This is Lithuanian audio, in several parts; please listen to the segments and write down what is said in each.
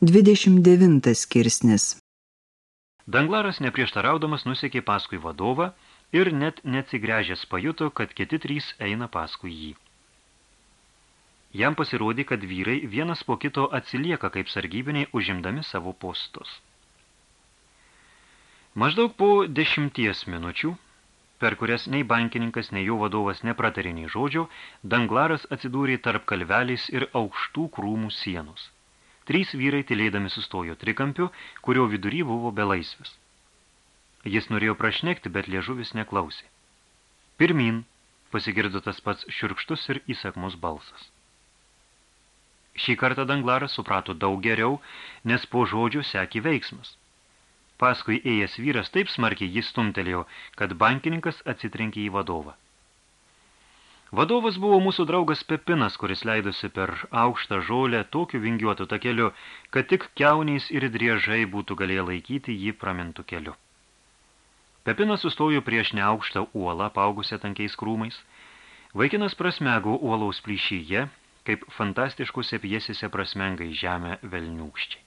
29 skirsnis Danglaras neprieštaraudamas nusekė paskui vadovą ir net neatsigręžęs pajuto, kad kiti trys eina paskui jį. Jam pasirodė, kad vyrai vienas po kito atsilieka kaip sargybiniai užimdami savo postus. Maždaug po dešimties minučių, per kurias nei bankininkas, nei jo vadovas nepratarė nei žodžio, Danglaras atsidūrė tarp kalvelės ir aukštų krūmų sienos. Trys vyrai tylėdami sustojo trikampiu, kurio vidury buvo belaisvis. Jis norėjo prašnekti, bet liežuvis neklausė. Pirmin, pasigirdo tas pats šiurkštus ir įsakmus balsas. Šį kartą Danglaras suprato daug geriau, nes po žodžių sekė veiksmas. Paskui ėjęs vyras taip smarkiai jis stumtelėjo, kad bankininkas atsitrenkė į vadovą. Vadovas buvo mūsų draugas Pepinas, kuris leidosi per aukštą žolę tokiu vingiuotu takeliu, kad tik keuniais ir driežai būtų galėję laikyti jį pramintų keliu. Pepinas sustojo prieš neaukštą uolą, paugusią tankiais krūmais. Vaikinas prasmego uolaus plyšyje, kaip fantastiškose pjesėse prasmengai žemę velniūkščiai.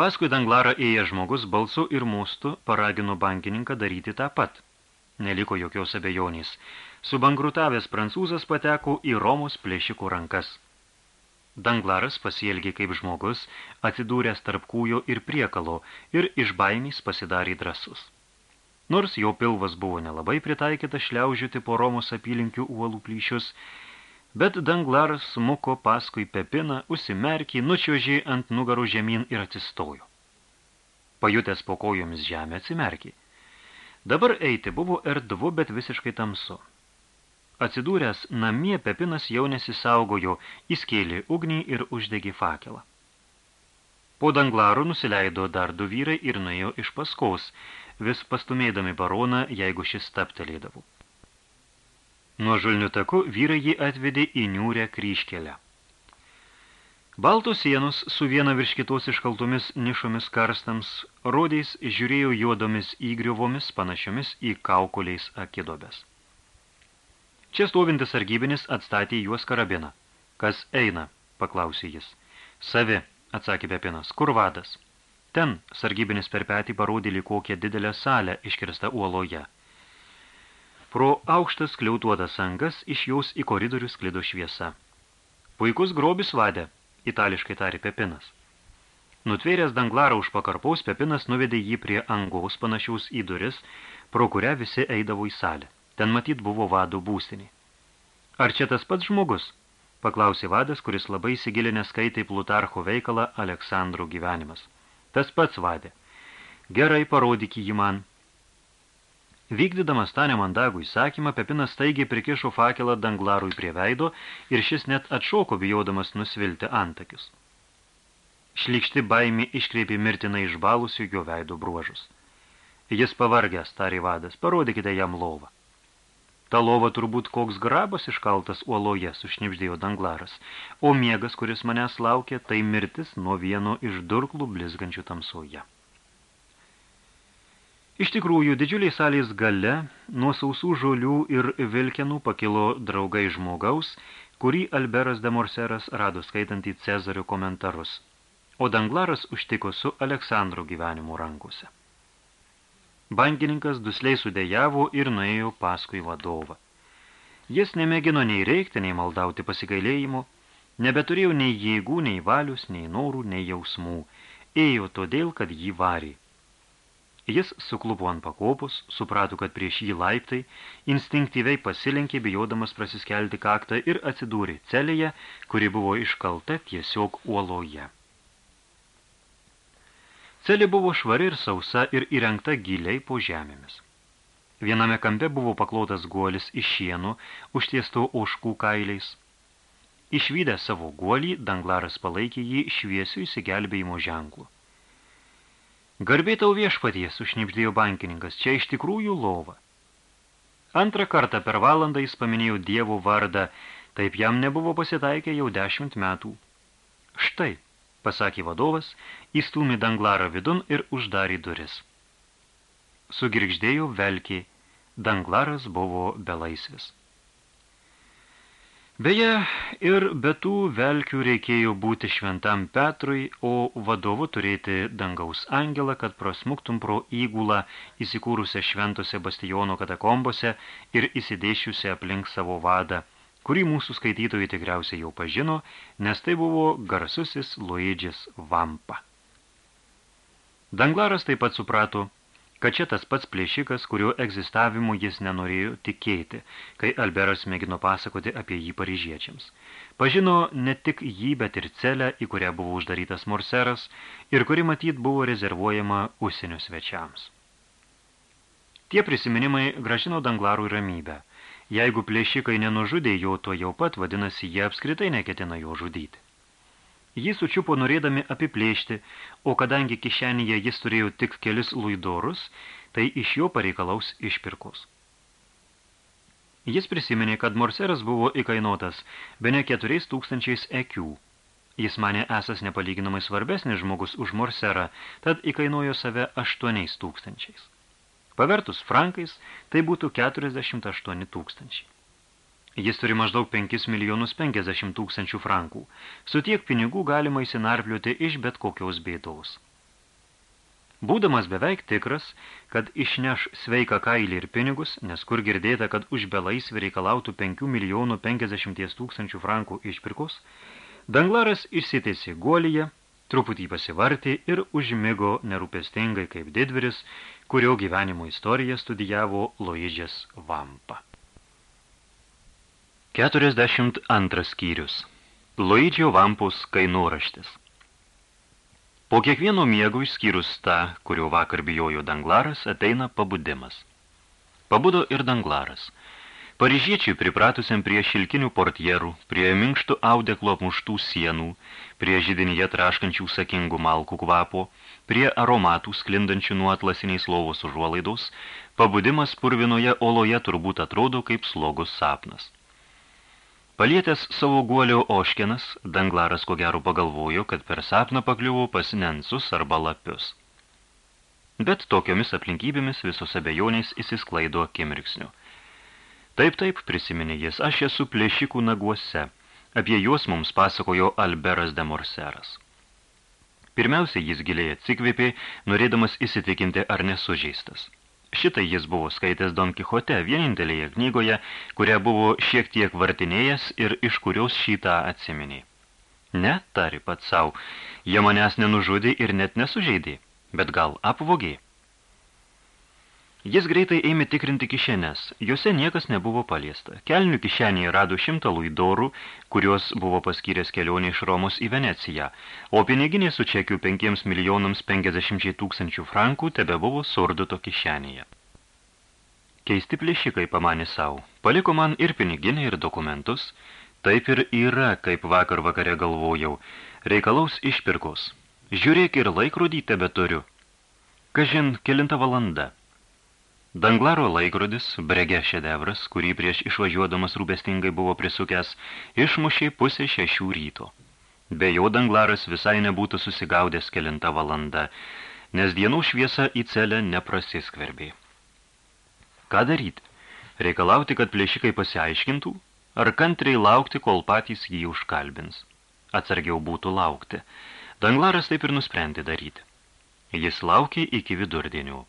Paskui Danglarą ėjęs žmogus balsu ir mūstų paragino bankininką daryti tą pat – Neliko jokios abejonės. Subankrutavęs prancūzas pateko į Romos plėšikų rankas. Danglaras pasielgė kaip žmogus, atsidūręs tarp kūjo ir priekalo ir iš baimės pasidarė drasus. Nors jo pilvas buvo nelabai pritaikytas šliaužiuoti po Romos apylinkių uolų plyšius, bet Danglaras smuko paskui Pepiną, užsimerkė, nučiožė ant nugarų žemyn ir atsistojo. Pajutęs po kojomis žemę atsimerkė. Dabar eiti buvo erdvu, bet visiškai tamsu. Atsidūręs namie, Pepinas jau nesisaugojo, įskėlė ugnį ir uždegė fakelą. Po danglarų nusileido dar du vyrai ir nuėjo iš paskaus, vis pastumėdami baroną, jeigu šis staptelėdavo. Nuo žulnių taku vyrai jį atvedė į niūrę kryškelę. Baltos sienos su viena virš kitos iškaltomis nišomis karstams rodės žiūrėjo juodomis įgriuvomis panašiomis į kaukuliais akidobės. Čia stovintis sargybinis atstatė juos karabiną. Kas eina? paklausė jis. Savi, atsakė Pepinas. Kur vadas? Ten sargybinis per petį parodė kokią didelę salę iškirsta uoloje. Pro aukštas kliautuotas angas iš jaus į koridorių sklido šviesa. Puikus grobis vadė, itališkai tarė Pepinas. Nutvėręs danglarą už pakarpaus, Pepinas nuvedė jį prie angos panašiaus į duris, pro kurią visi eidavo į salę. Ten matyt buvo vado būstinė. Ar čia tas pats žmogus? Paklausė vadas, kuris labai įsigilinę skaitė Plutarcho veikalą Aleksandro gyvenimas. Tas pats vadė. Gerai, parodyk jį man. Vykdydamas tą nemandagų įsakymą, Pepinas staigiai prikišo fakelą danglarui prie veido ir šis net atšoko bijodamas nusvilti antakius. Šlikšti baimė iškreipė mirtinai išbalusių jo veido bruožus. Jis pavargęs, tarė vadas, parodykite jam lovą. Ta lova turbūt koks grabas iškaltas uoloje, sušnipždėjo danglaras, o miegas, kuris manęs laukia, tai mirtis nuo vieno iš durklų blizgančių tamsoje. Iš tikrųjų, didžiuliai salės gale nuo sausų žolių ir vilkenų pakilo draugai žmogaus, kurį Alberas de Morseras rado skaitant į Cezario komentarus, o Danglaras užtiko su Aleksandro gyvenimo rankose. Bankininkas dusliai sudėjavo ir nuėjo paskui vadovą. Jis nemėgino nei reikti, nei maldauti pasigailėjimo, nebeturėjo nei jėgų, nei valius, nei norų, nei jausmų. Ėjo todėl, kad jį varė. Jis suklupo ant pakopus, suprato, kad prieš jį laiptai, instinktyviai pasilenkė, bijodamas prasiskelti kaktą ir atsidūrė celėje, kuri buvo iškalta tiesiog uoloje. Celė buvo švari ir sausa ir įrengta giliai po žemėmis. Viename kampe buvo paklotas guolis iš šienų, užtiesto oškų kailiais. Išvydę savo guolį, danglaras palaikė jį šviesių įsigelbėjimo ženklų. Garbė tau viešpatie, sušnipždėjo bankininkas, čia iš tikrųjų lova. Antrą kartą per valandą jis paminėjo dievų vardą, taip jam nebuvo pasitaikę jau dešimt metų. Štai, pasakė vadovas, įstūmė danglarą vidun ir uždarė duris. Sugirgždėjo velkį, danglaras buvo belaisvis. Beje, ir be tų velkių reikėjo būti šventam Petrui, o vadovu turėti dangaus angelą, kad prasmuktum pro įgulą įsikūrusią šventose bastiono katakombose ir įsidėšiusią aplink savo vadą, kurį mūsų skaitytojai tikriausiai jau pažino, nes tai buvo garsusis Luidžis Vampa. Danglaras taip pat suprato, kad čia tas pats plėšikas, kurio egzistavimu jis nenorėjo tikėti, kai Alberas mėgino pasakoti apie jį paryžiečiams. Pažino ne tik jį, bet ir celę, į kurią buvo uždarytas morseras ir kuri matyt buvo rezervuojama užsienio svečiams. Tie prisiminimai gražino Danglarui ramybę. Jeigu plėšikai nenužudė jo, to jau pat vadinasi, jie apskritai neketina jo žudyti. Jį sučiupo norėdami apiplėšti, o kadangi kišenėje jis turėjo tik kelis luidorus, tai iš jo pareikalaus išpirkos. Jis prisiminė, kad morseras buvo įkainotas bene keturiais tūkstančiais ekių. Jis mane esas nepalyginamai svarbesnis žmogus už morserą, tad įkainojo save aštuoniais tūkstančiais. Pavertus frankais, tai būtų 48 tūkstančiai. Jis turi maždaug 5 milijonus 50 tūkstančių frankų. Su tiek pinigų galima įsinarpliuoti iš bet kokios bėdos. Būdamas beveik tikras, kad išneš sveiką kailį ir pinigus, nes kur girdėta, kad už belaisvį reikalautų 5 milijonų 50 tūkstančių frankų išpirkos, Danglaras išsitėsi guolyje, truputį pasivartė ir užmigo nerūpestingai kaip didviris, kurio gyvenimo istoriją studijavo Luidžės Vampa. 42 skyrius Luidžio Vampus kainoraštis Po kiekvieno miego išskyrus tą, kurio vakar bijojo Danglaras, ateina pabudimas. Pabudo ir Danglaras. Paryžiečiai pripratusiam prie šilkinių portjerų, prie minkštų audeklo apmuštų sienų, prie židinyje traškančių sakingų malkų kvapo, prie aromatų sklindančių nuo atlasiniais lovos užuolaidos, pabudimas purvinoje oloje turbūt atrodo kaip slogus sapnas. Palietęs savo guolio oškenas, Danglaras ko gero pagalvojo, kad per sapną pakliuvo pas nensus arba lapius. Bet tokiomis aplinkybėmis visos abejonės įsisklaido akimirksniu. Taip, taip, prisiminė jis, aš esu plėšikų naguose. Apie juos mums pasakojo Alberas de Morseras. Pirmiausia, jis giliai atsikvėpė, norėdamas įsitikinti, ar nesužeistas. Šitai jis buvo skaitęs Don Kichote, vienintelėje knygoje, kurią buvo šiek tiek vartinėjęs ir iš kurios šitą atsiminė. Ne, tari pat savo, jie manęs nenužudė ir net nesužeidė, bet gal apvogė. Jis greitai ėmė tikrinti kišenės, juose niekas nebuvo paliesta. Kelnių kišenėje rado šimtą luidorų, kurios buvo paskyręs kelionė iš Romos į Veneciją, o piniginė su čekiu 5 milijonams 50 tūkstančių frankų tebe buvo surduto kišenėje. Keisti plėšikai pamanė savo, paliko man ir piniginę, ir dokumentus, taip ir yra, kaip vakar vakare galvojau, reikalaus išpirkos. Žiūrėk ir laikrodį tebe turiu. Kažin, kelinta valanda. Danglaro laikrodis, brege šedevras, kurį prieš išvažiuodamas rūpestingai buvo prisukęs, išmušė pusę šešių ryto. Be jo Danglaras visai nebūtų susigaudęs kelinta valanda, nes dienų šviesa į celę neprasiskverbė. Ką daryti? Reikalauti, kad plėšikai pasiaiškintų, ar kantriai laukti, kol patys jį užkalbins? Atsargiau būtų laukti. Danglaras taip ir nusprendė daryti. Jis laukė iki vidurdienio.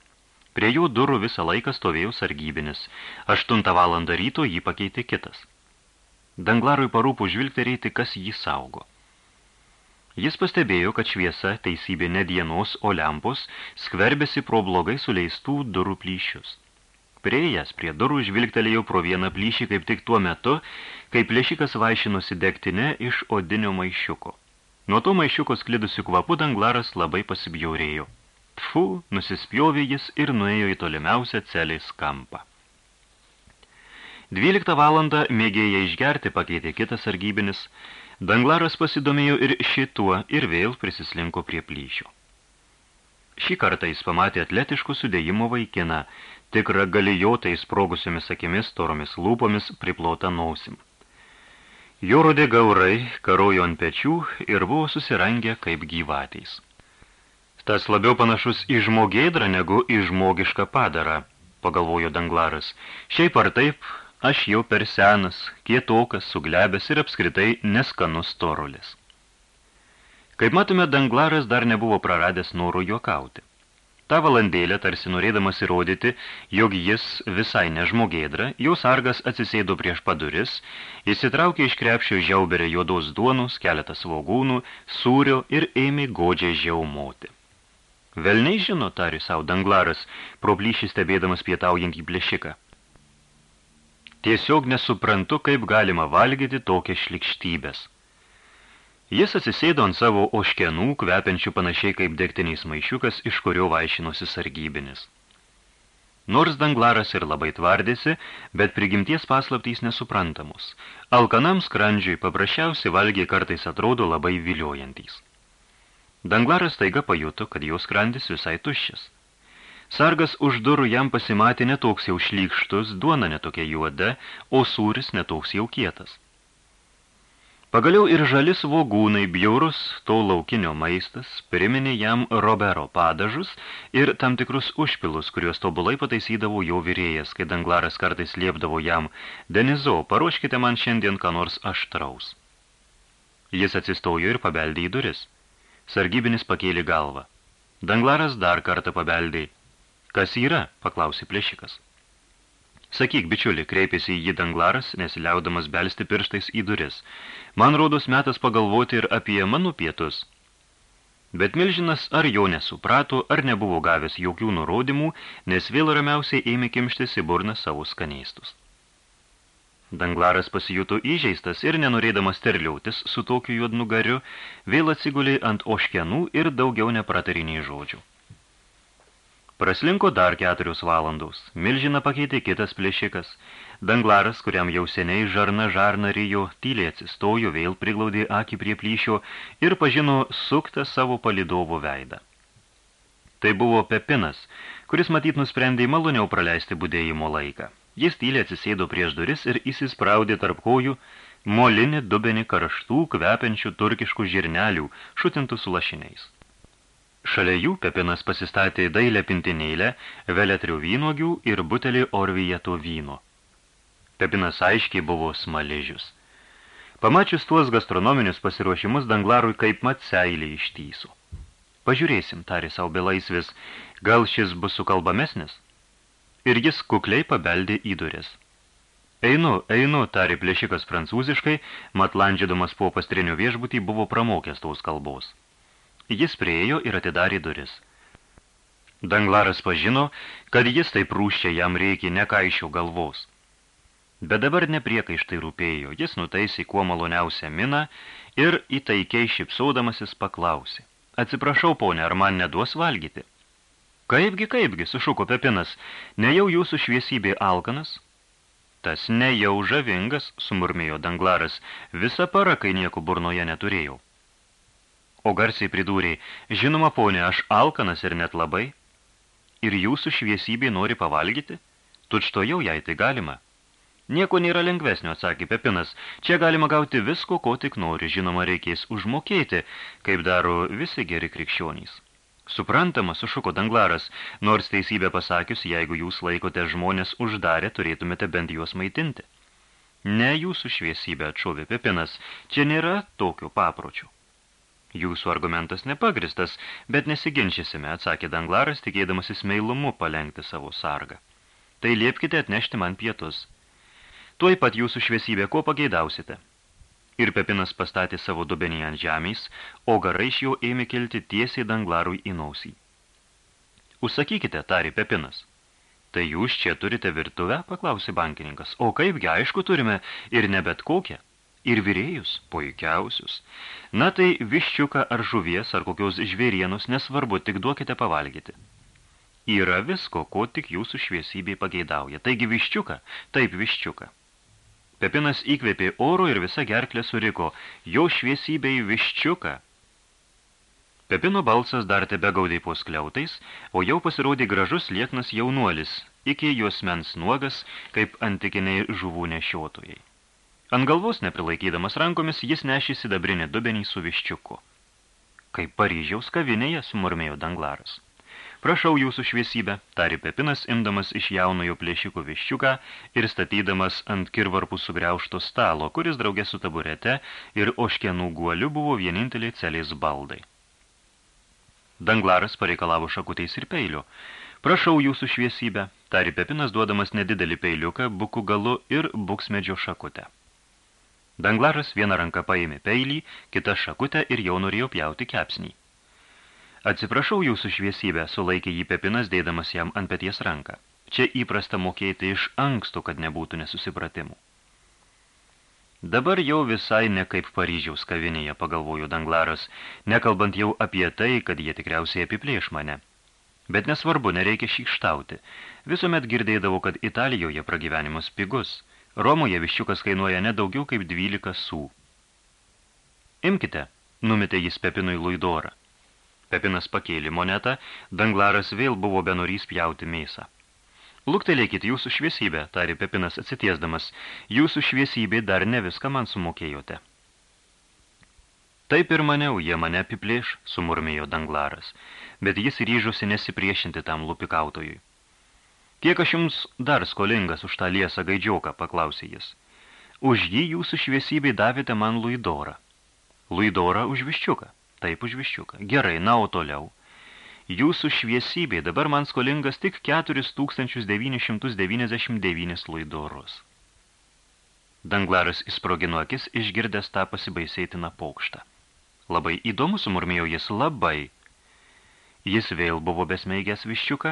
Prie jų durų visą laiką stovėjo sargybinis. Aštuntą valandą ryto jį pakeitė kitas. Danglarui parūpų žvilgterėti, kas jį saugo. Jis pastebėjo, kad šviesa, teisybė ne dienos, o lempos, skverbėsi pro blogai suleistų durų plyšius. Priejas prie durų žvilgtelėjau pro vieną plyšį kaip tik tuo metu, kai plėšikas vaišinosi degtinę iš odinio maišiuko. Nuo to maišiuko sklidusių kvapų danglaras labai pasibjaurėjo. Tfu, nusispjovė jis ir nuėjo į tolimiausią celės kampą. Dvyliktą valandą mėgėja išgerti pakeitė kitas sargybinis. Danglaras pasidomėjo ir šituo ir vėl prisislinko prie plyšio. Šį kartą jis pamatė atletiškų sudėjimo vaikiną, tikrą galijotai sprogusiomis akimis, toromis lūpomis, priplota nausim. Jo rodė gaurai, karojo ant pečių ir buvo susirangę kaip gyvatys. Tas labiau panašus į žmogėdrą negu į žmogišką padarą, pagalvojo Danglaras. Šiaip ar taip, aš jau per senas, kietokas, suglebęs ir apskritai neskanus torulis. Kaip matome, danglaras dar nebuvo praradęs norų juokauti. Ta valandėlė, tarsi norėdamas įrodyti, jog jis visai nežmogėdra, jau sargas atsisėdo prieš paduris, įsitraukė iš krepšio žiauberę juodos duonus, keletą svogūnų, sūrio ir ėmė godžiai žiaumoti. Velniai žino, tari savo danglaras, pro plyšį stebėdamas pietaujantį plėšiką. Tiesiog nesuprantu, kaip galima valgyti tokias šlikštybės. Jis atsisėdo ant savo oškenų, kvepiančių panašiai kaip degtiniais maišiukas, iš kurio vaišinosi sargybinis. Nors danglaras ir labai tvardėsi, bet prigimties paslaptys nesuprantamos. Alkanam skrandžiui paprasčiausiai valgiai kartais atrodo labai viliojantys. Danglaras taiga pajuto, kad jo skrandis visai tuščias. Sargas už durų jam pasimatė netoks jau šlykštus, duona netokia juoda, o sūris netoks jau kietas. Pagaliau ir žalis svogūnai, bjaurus to laukinio maistas, priminė jam Robero padažus ir tam tikrus užpilus, kuriuos tobulai pataisydavo jo vyrėjas, kai danglaras kartais liepdavo jam, Denizo, paruoškite man šiandien ką nors aštraus. Jis atsistojo ir pabeldė į duris. Sargybinis pakėlė galvą. Danglaras dar kartą pabeldė. Kas yra? paklausė plėšikas. Sakyk, bičiuli, kreipėsi į jį danglaras, nesiliaudamas belsti pirštais į duris. Man rodos metas pagalvoti ir apie mano pietus. Bet milžinas ar jo nesuprato, ar nebuvo gavęs jokių nurodymų, nes vėl ramiausiai ėmė kimštis į burną savo skanėstus. Danglaras pasijuto įžeistas ir nenorėdamas terliautis su tokiu juodnugariu, vėl atsigulė ant oškenų ir daugiau nepratariniai žodžių. Praslinko dar keturios valandos. Milžina pakeitė kitas plėšikas. Danglaras, kuriam jau seniai žarna žarna rijo, tyliai atsistojo, vėl priglaudė akį prie plyšio ir pažino suktą savo palidovo veidą. Tai buvo Pepinas, kuris matyt nusprendė maloniau praleisti budėjimo laiką. Jis tyliai atsisėdo prieš duris ir įsispraudė tarp kojų molinį dubenį karštų, kvepiančių turkiškų žirnelių, šutintų su lašiniais. Šalia jų Pepinas pasistatė dailę pintinėlę, veletrių vynogių ir butelį orvijeto vyno. Pepinas aiškiai buvo smaližius. Pamačius tuos gastronominius pasiruošimus, Danglarui kaip mat seilį ištyso. Pažiūrėsim, tarė savo belaisvis, gal šis bus sukalbamesnis? Ir jis kukliai pabeldė į duris. Einu, einu, tarė plėšikas prancūziškai, mat landžydamas po pastrinio viešbutį buvo pramokęs tos kalbos. Jis priejo ir atidarė duris. Danglaras pažino, kad jis taip rūščia jam reikia nekaišio galvos. Bet dabar nepriekaištai rūpėjo, jis nutaisė kuo maloniausią miną ir įtaikiai šipsaudamasis paklausė. Atsiprašau, ponė, ar man neduos valgyti? Kaipgi, kaipgi, sušuko Pepinas, nejau jūsų šviesybė alkanas? Tas nejau žavingas, sumurmėjo Danglaras, visą parą, kai nieko burnoje neturėjau o garsiai pridūrė, žinoma, ponė, aš alkanas ir net labai. Ir jūsų šviesybė nori pavalgyti? Tučto jau jai tai galima. Nieko nėra lengvesnio, atsakė Pepinas. Čia galima gauti visko, ko tik nori. Žinoma, reikės užmokėti, kaip daro visi geri krikščionys. Suprantama, sušuko danglaras, nors teisybę pasakius, jeigu jūs laikote žmonės uždarę, turėtumėte bent juos maitinti. Ne jūsų šviesybė, atšovė Pepinas, čia nėra tokio papročio. Jūsų argumentas nepagristas, bet nesiginčysime, atsakė Danglaras, tikėdamasis meilumu palengti savo sargą. Tai liepkite atnešti man pietus. Tuoj pat jūsų šviesybė, ko pageidausite. Ir Pepinas pastatė savo dubenį ant žemės, o garai iš jo ėmė kilti tiesiai Danglarui į nausį. Užsakykite, tarė Pepinas. Tai jūs čia turite virtuvę, paklausė bankininkas. O kaipgi, aišku, turime ir ne bet kokią ir virėjus, puikiausius. Na tai viščiuką ar žuvies ar kokios žvėrienos nesvarbu, tik duokite pavalgyti. Yra visko, ko tik jūsų šviesybei pageidauja. Taigi viščiuką, taip viščiuką. Pepinas įkvėpė oro ir visa gerklė suriko, jo šviesybei viščiuką. Pepino balsas dar tebe gaudė po skliautais, o jau pasirodė gražus lieknas jaunuolis, iki jos mens nuogas, kaip antikiniai žuvų nešiotojai. Ant galvos neprilaikydamas rankomis jis nešė sidabrinį dubenį su viščiuku. Kaip Paryžiaus kavinėje, sumurmėjo Danglaras. Prašau jūsų šviesybę, tari Pepinas, imdamas iš jaunojo plėšiko viščiuką ir statydamas ant kirvarpų sugriaušto stalo, kuris draugė su taburete ir oškenų guoliu buvo vieninteliai celės baldai. Danglaras pareikalavo šakutės ir peilių. Prašau jūsų šviesybę, tari Pepinas duodamas nedidelį peiliuką, bukų galu ir buksmedžio šakutę. Danglaras vieną ranką paėmė peilį, kitą šakutę ir jau norėjo pjauti kepsnį. Atsiprašau jūsų šviesybę, sulaikė jį Pepinas, dėdamas jam ant peties ranką. Čia įprasta mokėti iš anksto, kad nebūtų nesusipratimų. Dabar jau visai ne kaip Paryžiaus kavinėje, pagalvojo Danglaras, nekalbant jau apie tai, kad jie tikriausiai apiplėš mane. Bet nesvarbu, nereikia šykštauti. Visuomet girdėdavo, kad Italijoje pragyvenimas pigus – Romoje viščiukas kainuoja nedaugiau kaip 12 sų. Imkite, numetė jis Pepinui Luidorą. Pepinas pakėlė monetą, danglaras vėl buvo benorys pjauti mėsą. Luktelėkit jūsų šviesybę, tarė Pepinas atsitiesdamas, jūsų šviesybė dar ne viską man sumokėjote. Taip ir maniau, jie mane apiplėš, sumurmėjo danglaras, bet jis ryžosi nesipriešinti tam lupikautojui. Kiek aš jums dar skolingas už tą liesą gaidžioką, paklausė jis. Už jį jūsų šviesybei davėte man Luidorą. Luidorą už viščiuką. Taip už viščiuką. Gerai, na, o toliau. Jūsų šviesybei dabar man skolingas tik 4999 Luidorus. Danglaras įsprogino akis, išgirdęs tą pasibaisėtiną paukštą. Labai įdomu sumurmėjo jis labai. Jis vėl buvo besmeigęs viščiuką,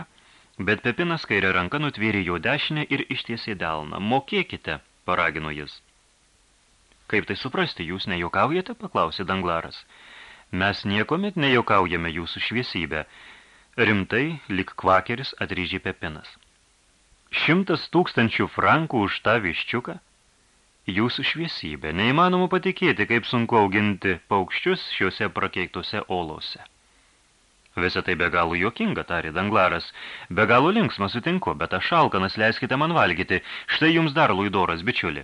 Bet Pepinas kairę ranką nutvėrė jo dešinę ir ištiesė delną. Mokėkite, paragino jis. Kaip tai suprasti, jūs nejuokaujate, paklausė Danglaras. Mes niekomet nejuokaujame jūsų šviesybę. Rimtai, lik kvakeris, atryžė Pepinas. Šimtas tūkstančių frankų už tą viščiuką? Jūsų šviesybė. Neįmanoma patikėti, kaip sunku auginti paukščius šiuose prakeiktose olose. Visą tai be galo juokinga, tarė Danglaras. Be galo linksma sutinku, bet aš šalkanas leiskite man valgyti. Štai jums dar luidoras, bičiuli.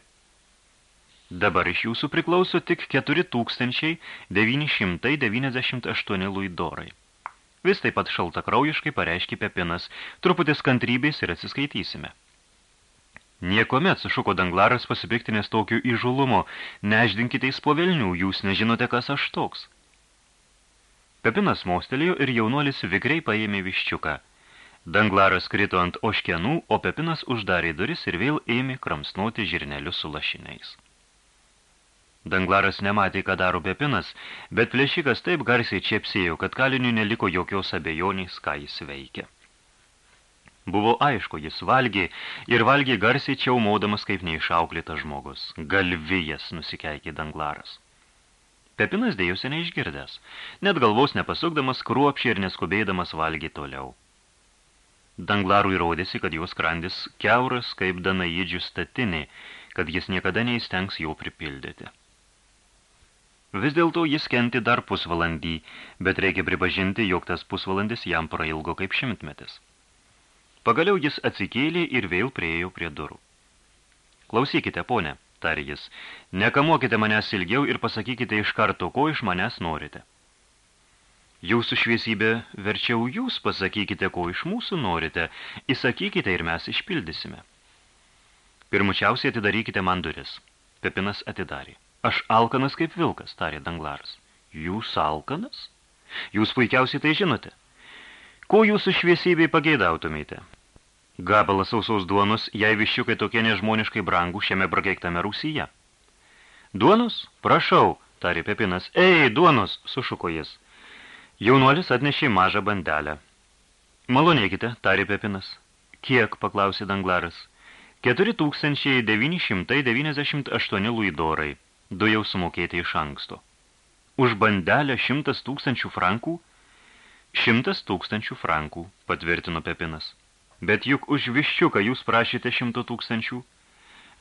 Dabar iš jūsų priklauso tik 4998 luidorai. Vis taip pat šaltakraujiškai pareiškė Pepinas, truputis kantrybės ir atsiskaitysime. Niekomet, sušuko Danglaras pasipiktinės tokiu įžulumu, neždinkite į spovelnių, jūs nežinote, kas aš toks. Pepinas mostelėjo ir jaunuolis vikriai paėmė viščiuką. Danglaras krito ant oškenų, o Pepinas uždarė duris ir vėl ėmė kramsnuoti žirnelius su lašiniais. Danglaras nematė, ką daro Pepinas, bet plėšikas taip garsiai čiepsėjo, kad kaliniui neliko jokios abejonės, ką jis veikia. Buvo aišku, jis valgė ir valgė garsiai čiaumaudamas kaip neišauklėtas žmogus. Galvijas nusikeikė Danglaras. Pepinas dėjusi neišgirdęs, net galvos nepasukdamas, kruopšiai ir neskubėdamas valgė toliau. Danglarui rodėsi, kad jos krandis keuras kaip danaidžių statinė, kad jis niekada neįstengs jo pripildyti. Vis dėlto jis kenti dar pusvalandį, bet reikia pripažinti, jog tas pusvalandis jam prailgo kaip šimtmetis. Pagaliau jis atsikėlė ir vėl priejo prie durų. Klausykite, ponė, tarė jis, nekamuokite manęs ilgiau ir pasakykite iš karto, ko iš manęs norite. Jūsų šviesybė, verčiau jūs pasakykite, ko iš mūsų norite, įsakykite ir mes išpildysime. Pirmučiausiai atidarykite man duris. Pepinas atidarė. Aš alkanas kaip vilkas, tarė Danglaras. Jūs alkanas? Jūs puikiausiai tai žinote. Ko jūsų šviesybei pageidautumėte? Gabalas sausaus duonos, jei viščiukai tokie nežmoniškai brangų šiame prakeiktame Rusyje. Duonos? Prašau, tarė Pepinas. Ei, duonos, sušuko jis. Jaunuolis atnešė mažą bandelę. Malonėkite, tarė Pepinas. Kiek, paklausė Danglaras. 4998 luidorai, du jau sumokėti iš anksto. Už bandelę šimtas tūkstančių frankų? Šimtas tūkstančių frankų, patvirtino Pepinas. Bet juk už viščiuką jūs prašėte šimto tūkstančių.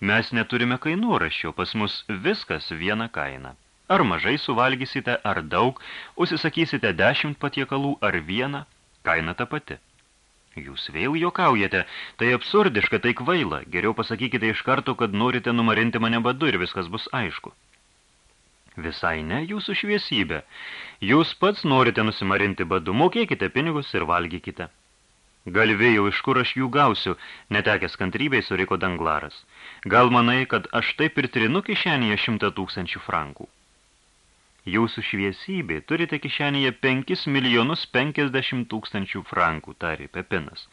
Mes neturime kainoraščio, pas mus viskas viena kaina. Ar mažai suvalgysite, ar daug, užsisakysite dešimt patiekalų, ar vieną, kaina ta pati. Jūs vėl jokaujate, tai absurdiška, tai kvaila. Geriau pasakykite iš karto, kad norite numarinti mane badu ir viskas bus aišku. Visai ne, jūsų šviesybė. Jūs pats norite nusimarinti badu, mokėkite pinigus ir valgykite. Galvėjau, iš kur aš jų gausiu, netekęs kantrybei suriko danglaras. Gal manai, kad aš taip ir trinu kišenėje šimtą tūkstančių frankų? Jūsų šviesybė turite kišenėje 5 milijonus 50 tūkstančių frankų, tarė Pepinas.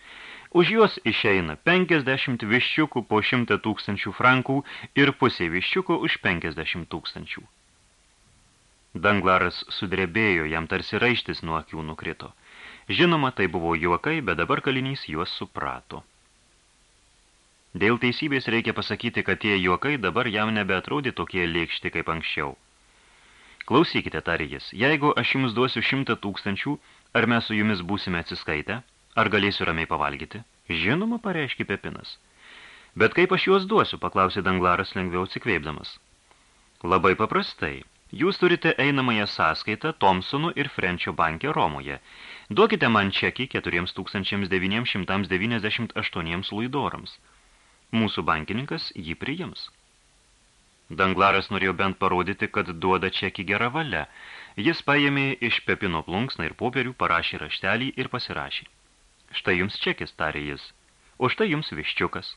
Už juos išeina 50 viščiukų po 100 tūkstančių frankų ir pusė viščiukų už 50 tūkstančių. Danglaras sudrebėjo, jam tarsi raištis nuo akių nukrito. Žinoma, tai buvo juokai, bet dabar kalinys juos suprato. Dėl teisybės reikia pasakyti, kad tie juokai dabar jam nebeatrodė tokie lėkšti kaip anksčiau. Klausykite, tarė jis, jeigu aš jums duosiu šimtą tūkstančių, ar mes su jumis būsime atsiskaitę, ar galėsiu ramiai pavalgyti? Žinoma, pareiškė Pepinas. Bet kaip aš juos duosiu, paklausė Danglaras lengviau atsikveipdamas. Labai paprastai. Jūs turite einamąją sąskaitą Thompsonų ir Frenčio banke Romoje Duokite man čekį 4998 luidorams. Mūsų bankininkas jį priims. Danglaras norėjo bent parodyti, kad duoda čekį gerą valią. Jis paėmė iš pepino plunksną ir popierių, parašė raštelį ir pasirašė. Štai jums čekis, tarė jis, o štai jums viščiukas.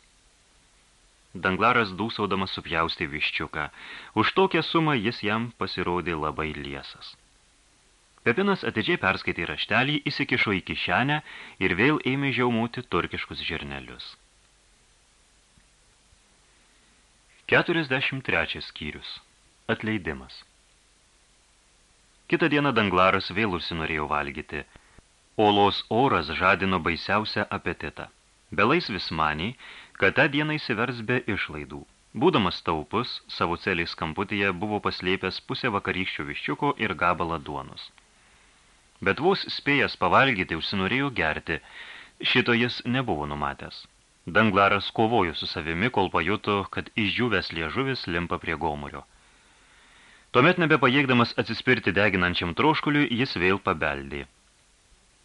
Danglaras dūsaudamas supjaustė viščiuką. Už tokią sumą jis jam pasirodė labai liesas. Pepinas atidžiai perskaitė raštelį, įsikišo į kišenę ir vėl ėmė žiaumuoti turkiškus žirnelius. 43 skyrius. Atleidimas. Kitą dieną Danglaras vėl užsinorėjo valgyti. Olos oras žadino baisiausią apetitą. Belais vis maniai, kad tą dieną įsivers be išlaidų. Būdamas taupus, savo celiais kamputyje buvo paslėpęs pusę vakarykščio viščiuko ir gabalą duonos bet vos spėjęs pavalgyti užsinorėjo gerti. Šito jis nebuvo numatęs. Danglaras kovojo su savimi, kol pajuto, kad išdžiūvęs liežuvis limpa prie gomurio. Tuomet nebepajėgdamas atsispirti deginančiam troškuliui, jis vėl pabeldė.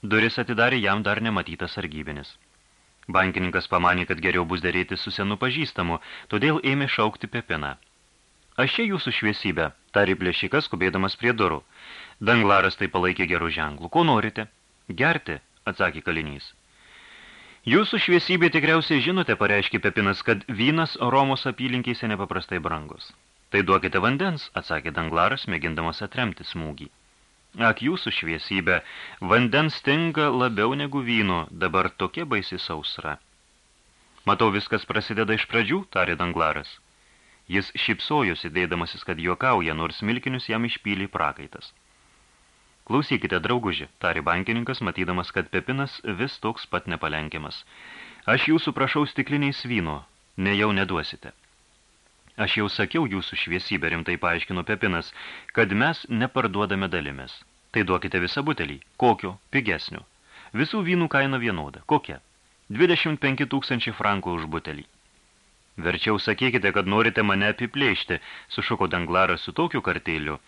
Duris atidarė jam dar nematytas sargybinis. Bankininkas pamanė, kad geriau bus daryti su senu pažįstamu, todėl ėmė šaukti Pepiną. Aš čia jūsų šviesybę, tarė plėšikas, kubėdamas prie durų. Danglaras tai palaikė gerų ženklų. Ko norite? Gerti, atsakė kalinys. Jūsų šviesybė tikriausiai žinote, pareiškė Pepinas, kad vynas Romos apylinkėse nepaprastai brangus. Tai duokite vandens, atsakė Danglaras, mėgindamas atremti smūgį. Ak, jūsų šviesybė, vandens stinga labiau negu vyno, dabar tokia baisi sausra. Matau, viskas prasideda iš pradžių, tarė Danglaras. Jis šipsojosi, dėdamasis, kad juokauja, nors milkinius jam išpylė prakaitas. Klausykite, drauguži, tari bankininkas, matydamas, kad Pepinas vis toks pat nepalenkiamas. Aš jūsų prašau stikliniais vyno, ne jau neduosite. Aš jau sakiau jūsų šviesybę, rimtai paaiškino Pepinas, kad mes neparduodame dalimis. Tai duokite visą butelį. Kokio? Pigesnio. Visų vynų kaina vienoda. Kokia? 25 tūkstančiai frankų už butelį. Verčiau sakykite, kad norite mane apiplėšti, sušuko Danglaras su tokiu kartėliu,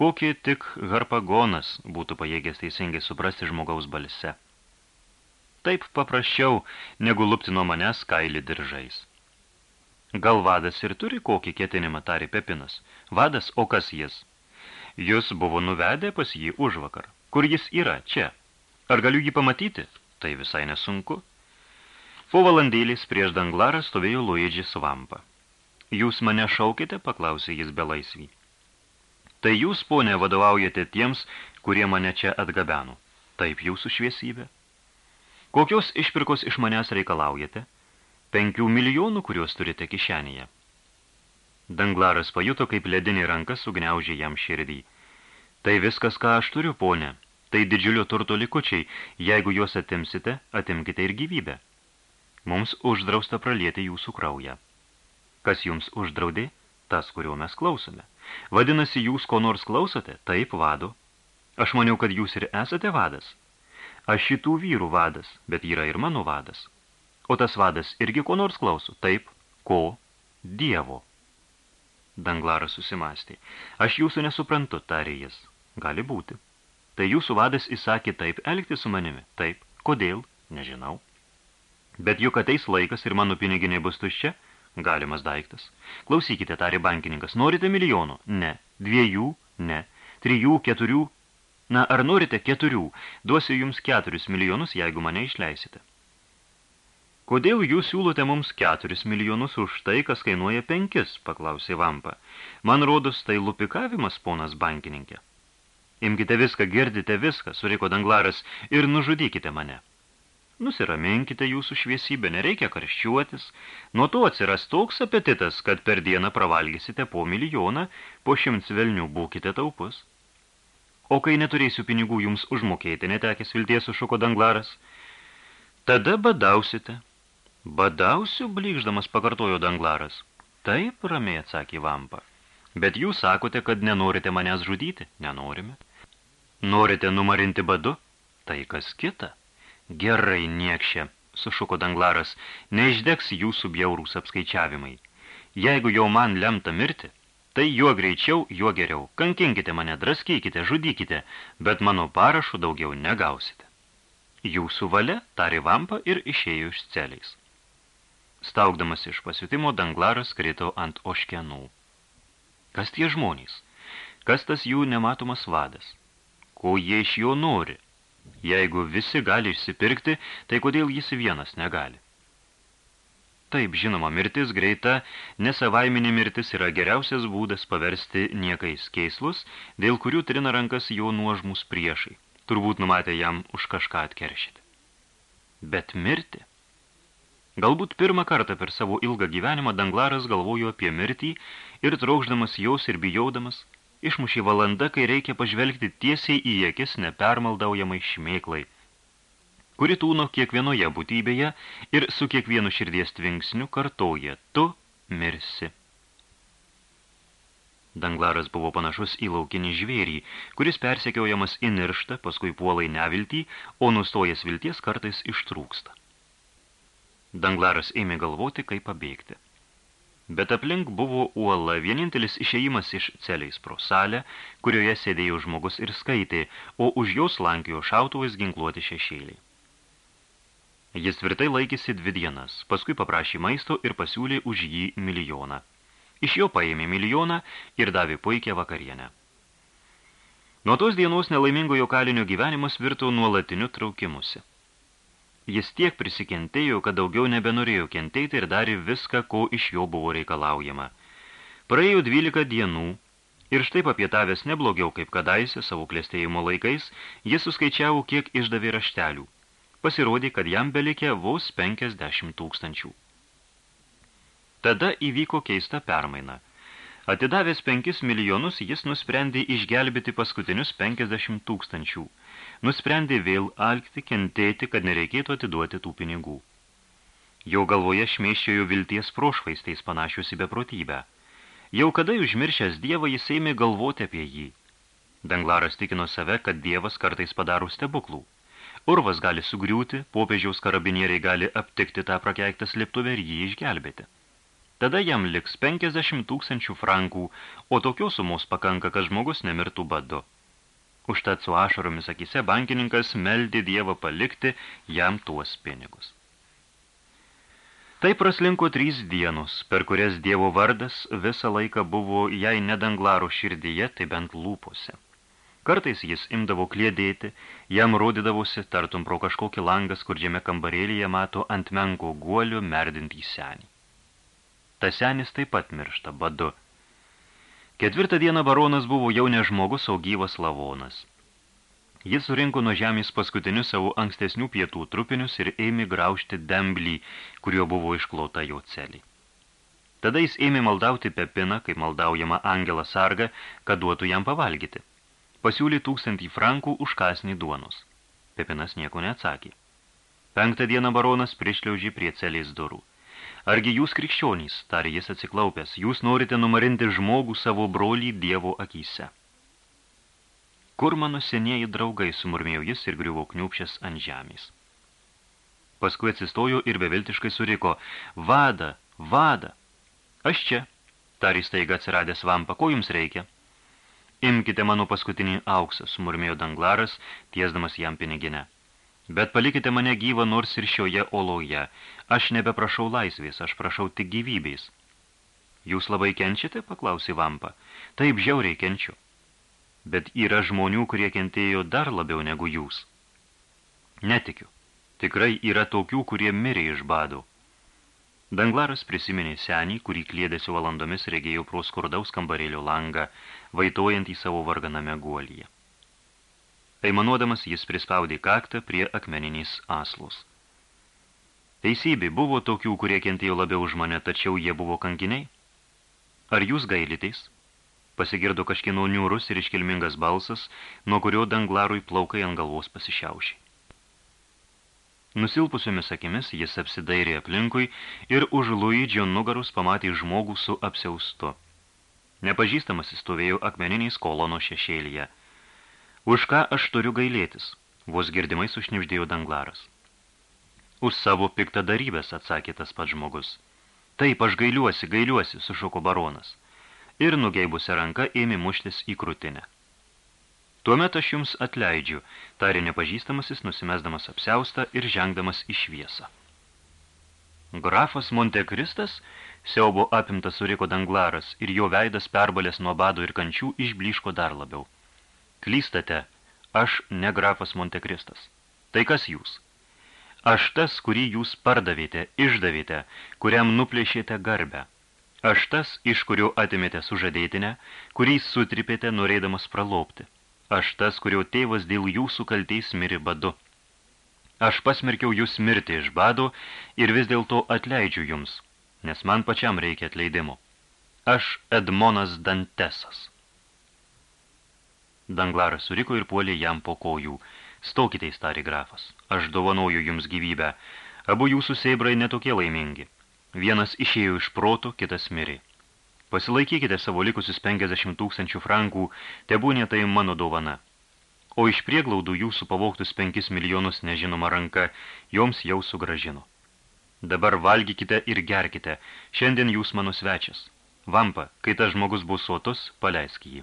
Kokį tik harpagonas būtų pajėgęs teisingai suprasti žmogaus balse. Taip paprasčiau, negu lupti nuo manęs kailį diržais. Gal vadas ir turi kokį ketinimą, tarė Pepinas. Vadas, o kas jis? Jūs buvo nuvedę pas jį už vakar. Kur jis yra? Čia. Ar galiu jį pamatyti? Tai visai nesunku. Po valandėlis prieš danglarą stovėjo Luigi Svampa. Jūs mane šaukite, paklausė jis belaisvį. Tai jūs, ponė, vadovaujate tiems, kurie mane čia atgabeno. Taip jūsų šviesybė. Kokios išpirkos iš manęs reikalaujate? Penkių milijonų, kuriuos turite kišenėje. Danglaras pajuto, kaip ledinė ranka sugniaužė jam širdį. Tai viskas, ką aš turiu, ponė. Tai didžiulio turto likučiai. Jeigu juos atimsite, atimkite ir gyvybę. Mums uždrausta pralieti jūsų kraują. Kas jums uždraudė? Tas, kurio mes klausome. Vadinasi, jūs ko nors klausote? Taip, vado. Aš maniau, kad jūs ir esate vadas. Aš šitų vyrų vadas, bet yra ir mano vadas. O tas vadas irgi ko nors klauso? Taip, ko? Dievo. Danglaras susimastė. Aš jūsų nesuprantu, tarė jis. Gali būti. Tai jūsų vadas įsakė taip elgti su manimi? Taip. Kodėl? Nežinau. Bet juk ateis laikas ir mano piniginė bus tuščia, Galimas daiktas. Klausykite, tarė bankininkas, norite milijonų? Ne. Dviejų? Ne. Trijų, keturių? Na, ar norite keturių? Duosiu jums keturis milijonus, jeigu mane išleisite. Kodėl jūs siūlote mums keturis milijonus už tai, kas kainuoja penkis, paklausė Vampa. Man rodos, tai lupikavimas, ponas bankininkė. Imkite viską, girdite viską, suriko Danglaras, ir nužudykite mane. Nusiraminkite jūsų šviesybę, nereikia karščiuotis. Nuo to atsiras toks apetitas, kad per dieną pravalgysite po milijoną, po šimts velnių būkite taupus. O kai neturėsiu pinigų jums užmokėti, netekęs vilties sušuko danglaras, tada badausite. Badausiu, blykždamas pakartojo danglaras. Taip, ramiai atsakė vampa. Bet jūs sakote, kad nenorite manęs žudyti? Nenorime. Norite numarinti badu? Tai kas kita. Gerai, niekšė, sušuko Danglaras, neišdegs jūsų bjaurūs apskaičiavimai. Jeigu jau man lemta mirti, tai juo greičiau, juo geriau. Kankinkite mane, draskykite, žudykite, bet mano parašų daugiau negausite. Jūsų valia, tarė vampa ir išėjo iš celiais. Staugdamas iš pasiutimo, Danglaras krito ant oškenų. Kas tie žmonės? Kas tas jų nematomas vadas? Ko jie iš jo nori? Jeigu visi gali išsipirkti, tai kodėl jis vienas negali? Taip, žinoma, mirtis greita, nesavaiminė mirtis yra geriausias būdas paversti niekais keislus, dėl kurių trina rankas jo nuožmus priešai. Turbūt numatė jam už kažką atkeršyti. Bet mirti? Galbūt pirmą kartą per savo ilgą gyvenimą Danglaras galvojo apie mirtį ir traukždamas jos ir bijaudamas, išmušė valanda, kai reikia pažvelgti tiesiai į akis nepermaldaujamai šmėklai, kuri tūno kiekvienoje būtybėje ir su kiekvienu širdies tvinksniu kartoja, tu mirsi. Danglaras buvo panašus į laukinį žvėrį, kuris persekiojamas į nirštą, paskui puolai neviltį, o nustojęs vilties kartais ištrūksta. Danglaras ėmė galvoti, kaip pabėgti bet aplink buvo uola, vienintelis išėjimas iš celiais pro salę, kurioje sėdėjo žmogus ir skaitė, o už jos lankio šautuvais ginkluoti šešėliai. Jis tvirtai laikėsi dvi dienas, paskui paprašė maisto ir pasiūlė už jį milijoną. Iš jo paėmė milijoną ir davė puikią vakarienę. Nuo tos dienos nelaimingojo kalinio gyvenimas virto nuolatiniu traukimusi. Jis tiek prisikentėjo, kad daugiau nebenorėjo kentėti ir darė viską, ko iš jo buvo reikalaujama. Praėjo 12 dienų ir štai papietavęs neblogiau kaip kadaise savo klėstėjimo laikais, jis suskaičiavo, kiek išdavė raštelių. Pasirodė, kad jam belikė vos 50 tūkstančių. Tada įvyko keista permaina. Atidavęs 5 milijonus, jis nusprendė išgelbėti paskutinius 50 tūkstančių – nusprendė vėl alkti, kentėti, kad nereikėtų atiduoti tų pinigų. Jo galvoje šmeiščiojo vilties prošvaistais panašius į beprotybę. Jau kada užmiršęs Dievą, jis ėmė galvoti apie jį. Danglaras tikino save, kad Dievas kartais padaro stebuklų. Urvas gali sugriūti, popiežiaus karabinieriai gali aptikti tą prakeiktą slėptuvę ir jį išgelbėti. Tada jam liks 50 tūkstančių frankų, o tokios sumos pakanka, kad žmogus nemirtų badu. Užtat su ašaromis akise bankininkas meldė Dievą palikti jam tuos pinigus. Tai praslinko trys dienos, per kurias Dievo vardas visą laiką buvo jai nedanglaro širdyje, tai bent lūpose. Kartais jis imdavo klėdėti, jam rodydavosi, tartum pro kažkokį langą skurdžiame kambarėlyje mato ant menko guolio merdintį senį. Ta senis taip pat miršta, badu, Ketvirtą dieną baronas buvo jau ne žmogus, o gyvas lavonas. Jis surinko nuo žemės paskutinius savo ankstesnių pietų trupinius ir ėmė graužti demblį, kurio buvo išklauta jo celį. Tada jis ėmė maldauti Pepiną, kaip maldaujama Angela Sarga, kad duotų jam pavalgyti. Pasiūlė tūkstantį frankų už kasnį duonos. Pepinas nieko neatsakė. Penktą dieną baronas prišliaužė prie celės durų. Argi jūs krikščionys, tarė jis atsiklaupęs, jūs norite numarinti žmogų savo brolį Dievo akyse. Kur mano senieji draugai, sumurmėjo jis ir griuvo kniupšęs ant žemės. Paskui atsistojo ir beviltiškai suriko, vada, vada. Aš čia, tarė staiga atsiradęs vampa, ko jums reikia? Imkite mano paskutinį auksą, sumurmėjo danglaras, tiesdamas jam piniginę. Bet palikite mane gyvą nors ir šioje oloje. Aš nebeprašau laisvės, aš prašau tik gyvybės. Jūs labai kenčiate, paklausė Vampa. Taip žiauriai kenčiu. Bet yra žmonių, kurie kentėjo dar labiau negu jūs. Netikiu. Tikrai yra tokių, kurie mirė iš badų. Danglaras prisiminė senį, kurį klėdėsiu valandomis regėjo pro skurdaus kambarėlio langą, vaitojant į savo varganame guolyje. Aimanuodamas jis prispaudė kaktą prie akmeninės aslus. Teisybė, buvo tokių, kurie kentėjo labiau už mane, tačiau jie buvo kankiniai? Ar jūs gailitės? Pasigirdo kažkieno niūrus ir iškilmingas balsas, nuo kurio danglarui plaukai ant galvos pasišiaušė. Nusilpusiomis akimis jis apsidairė aplinkui ir už Luidžio nugarus pamatė žmogų su apsiaustu. Nepažįstamas stovėjo akmeniniais kolono šešėlyje. Už ką aš turiu gailėtis? Vos girdimai sušnipždėjo danglaras. Už savo piktą darybės, atsakė tas pats žmogus. Taip, aš gailiuosi, gailiuosi, sušuko baronas. Ir nugeibusią ranką ėmė muštis į krūtinę. Tuomet aš jums atleidžiu, tarė nepažįstamasis, nusimesdamas apsiaustą ir žengdamas į šviesą. Grafas Montekristas, siaubo apimtas suriko danglaras ir jo veidas perbalės nuo bado ir kančių išbliško dar labiau. Klystate, aš ne grafas Montekristas. Tai kas jūs? Aš tas, kurį jūs pardavėte, išdavėte, kuriam nuplėšėte garbę. Aš tas, iš kurio atimėte sužadėtinę, kurį sutripėte norėdamas pralopti. Aš tas, kurio tėvas dėl jūsų kalteis miri badu. Aš pasmerkiau jūs mirti iš bado ir vis dėlto atleidžiu jums, nes man pačiam reikia atleidimo. Aš Edmonas Dantesas. Danglaras suriko ir puolė jam po kojų. Stokite, įstari grafas, aš dovanoju jums gyvybę. Abu jūsų seibrai netokie laimingi. Vienas išėjo iš proto, kitas mirė. Pasilaikykite savo likusius 50 tūkstančių frankų, tebūnė tai mano dovana. O iš prieglaudų jūsų pavoktus 5 milijonus nežinoma ranka, joms jau sugražino. Dabar valgykite ir gerkite, šiandien jūs mano svečias. Vampa, kai tas žmogus bus sotus, paleisk jį.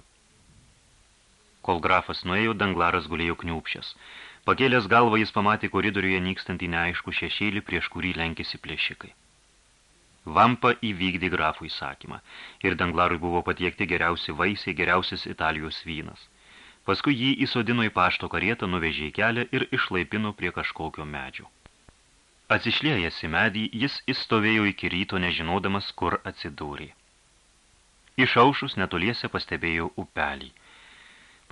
Kol grafas nuėjo, danglaras gulėjo kniūpšęs. Pakėlęs galvą jis pamatė koridoriuje nykstantį neaišku šešėlį, prieš kurį lenkėsi plėšikai. Vampa įvykdė grafų įsakymą ir danglarui buvo patiekti geriausi vaisiai, geriausias Italijos vynas. Paskui jį įsodino į pašto karietą, nuvežė į kelią ir išlaipino prie kažkokio medžio. Atsišlėjęs į medį, jis įstovėjo iki ryto, nežinodamas, kur atsidūrė. Išaušus netoliese pastebėjo upelį.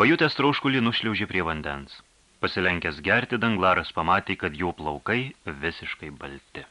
Pajutęs trauškulį nušliaužė prie vandens. Pasilenkęs gerti, danglaras pamatė, kad jo plaukai visiškai balti.